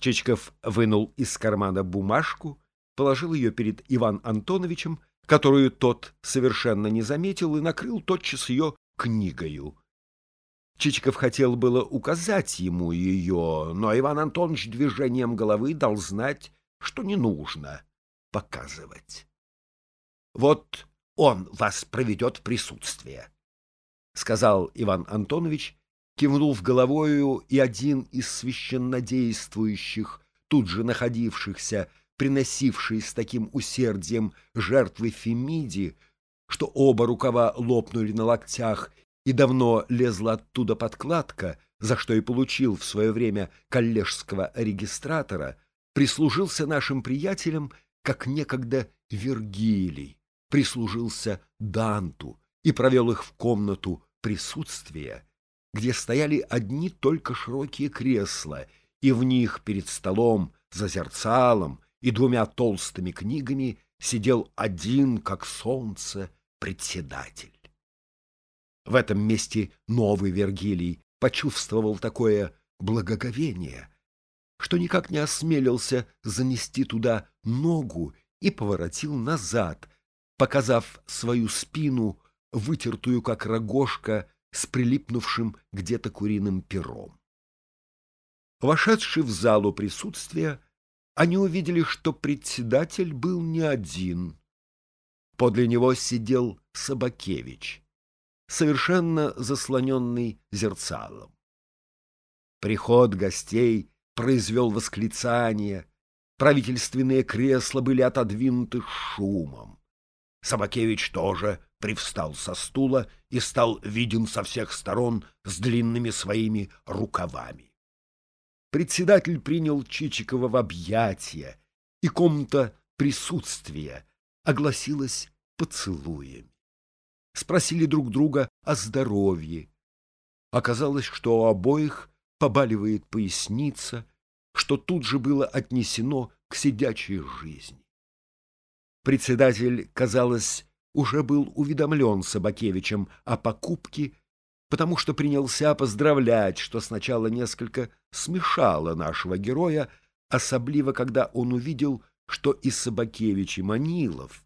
Чичиков вынул из кармана бумажку, положил ее перед Иван Антоновичем, которую тот совершенно не заметил и накрыл тотчас ее книгою. Чичиков хотел было указать ему ее, но Иван Антонович движением головы дал знать, что не нужно показывать. — Вот он вас проведет в присутствие, — сказал Иван Антонович, кивнув головою, и один из священнодействующих, тут же находившихся, приносивший с таким усердием жертвы Фемиди, что оба рукава лопнули на локтях и давно лезла оттуда подкладка, за что и получил в свое время коллежского регистратора, прислужился нашим приятелям, как некогда Вергилий прислужился Данту и провел их в комнату присутствия, где стояли одни только широкие кресла, и в них перед столом, за зерцалом и двумя толстыми книгами сидел один, как солнце, председатель. В этом месте новый Вергилий почувствовал такое благоговение, что никак не осмелился занести туда ногу и поворотил назад, показав свою спину, вытертую как рогожка, с прилипнувшим где-то куриным пером. Вошедший в залу присутствия, они увидели, что председатель был не один. Подле него сидел Собакевич совершенно заслоненный зерцалом. Приход гостей произвел восклицание, правительственные кресла были отодвинуты шумом. Собакевич тоже привстал со стула и стал виден со всех сторон с длинными своими рукавами. Председатель принял Чичикова в объятия, и комната присутствия огласилась поцелуями спросили друг друга о здоровье. Оказалось, что у обоих побаливает поясница, что тут же было отнесено к сидячей жизни. Председатель, казалось, уже был уведомлен Собакевичем о покупке, потому что принялся поздравлять, что сначала несколько смешало нашего героя, особливо когда он увидел, что и Собакевич, и Манилов,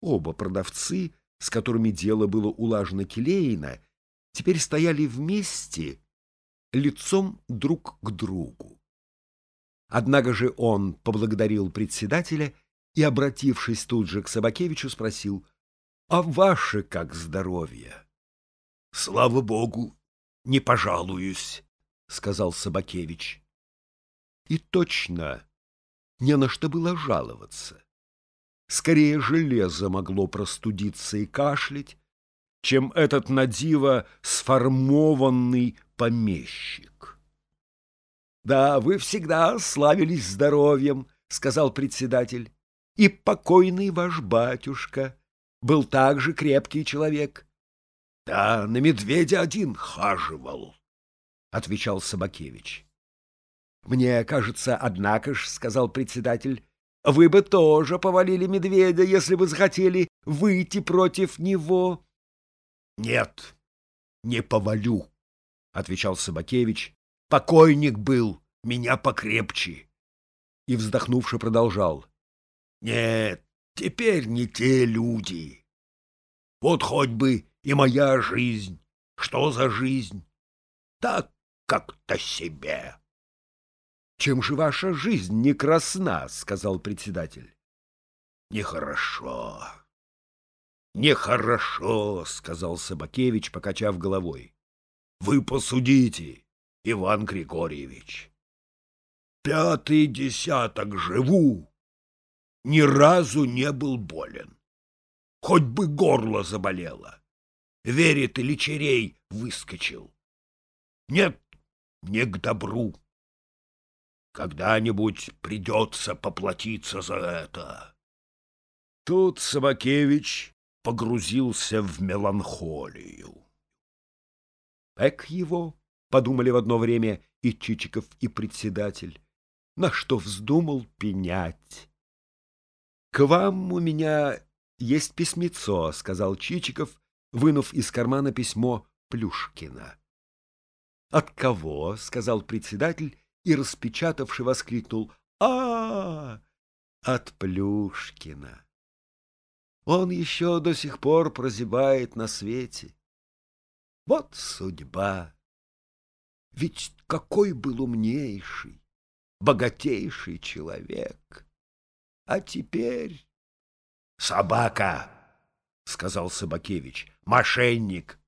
оба продавцы, с которыми дело было улажено келейно, теперь стояли вместе, лицом друг к другу. Однако же он поблагодарил председателя и, обратившись тут же к Собакевичу, спросил, «А ваше как здоровье?» «Слава Богу, не пожалуюсь», — сказал Собакевич. И точно не на что было жаловаться. Скорее железо могло простудиться и кашлять, чем этот надиво сформованный помещик. — Да, вы всегда славились здоровьем, — сказал председатель, — и покойный ваш батюшка был также крепкий человек. — Да, на медведя один хаживал, — отвечал Собакевич. — Мне кажется, однако ж, — сказал председатель, вы бы тоже повалили медведя, если бы захотели выйти против него. — Нет, не повалю, — отвечал Собакевич. — Покойник был, меня покрепче. И, вздохнувши, продолжал. — Нет, теперь не те люди. Вот хоть бы и моя жизнь. Что за жизнь? Так как-то себе. — Чем же ваша жизнь не красна? — сказал председатель. — Нехорошо. — Нехорошо, — сказал Собакевич, покачав головой. — Вы посудите, Иван Григорьевич. Пятый десяток живу, ни разу не был болен. Хоть бы горло заболело. Верит или черей выскочил. Нет, не к добру. Когда-нибудь придется поплатиться за это. Тут Собакевич погрузился в меланхолию. Эк его, — подумали в одно время и Чичиков, и председатель, — на что вздумал пенять. — К вам у меня есть письмецо, — сказал Чичиков, вынув из кармана письмо Плюшкина. — От кого? — сказал председатель и, распечатавши, воскликнул а, -а, -а От Плюшкина! Он еще до сих пор прозябает на свете. Вот судьба! Ведь какой был умнейший, богатейший человек! А теперь... — Собака! — сказал Собакевич. — Мошенник!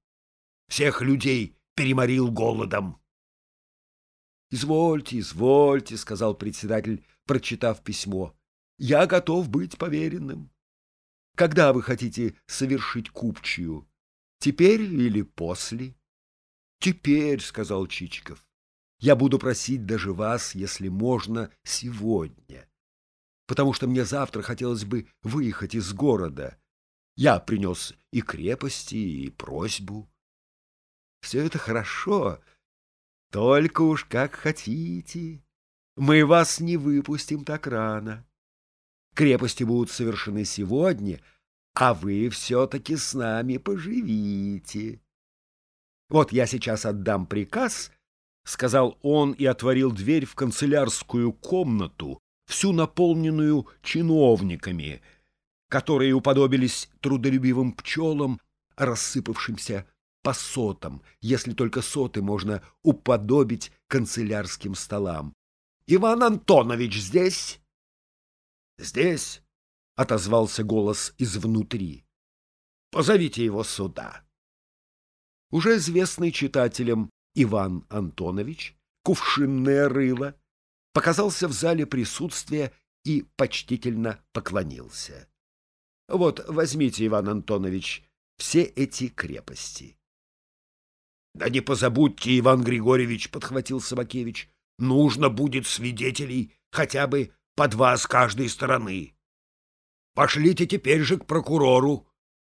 Всех людей переморил голодом. — Извольте, извольте, — сказал председатель, прочитав письмо. — Я готов быть поверенным. Когда вы хотите совершить купчую? Теперь или после? — Теперь, — сказал Чичиков. — Я буду просить даже вас, если можно, сегодня. Потому что мне завтра хотелось бы выехать из города. Я принес и крепости, и просьбу. Все это хорошо, только уж как хотите. Мы вас не выпустим так рано. Крепости будут совершены сегодня, а вы все-таки с нами поживите. Вот я сейчас отдам приказ, — сказал он и отворил дверь в канцелярскую комнату, всю наполненную чиновниками, которые уподобились трудолюбивым пчелам, рассыпавшимся по сотам, если только соты можно уподобить канцелярским столам. — Иван Антонович здесь? — Здесь, — отозвался голос изнутри. — Позовите его сюда. Уже известный читателям Иван Антонович, кувшинное рыло, показался в зале присутствия и почтительно поклонился. — Вот, возьмите, Иван Антонович, все эти крепости. Да не позабудьте, Иван Григорьевич, — подхватил Собакевич, — нужно будет свидетелей хотя бы по два с каждой стороны. Пошлите теперь же к прокурору.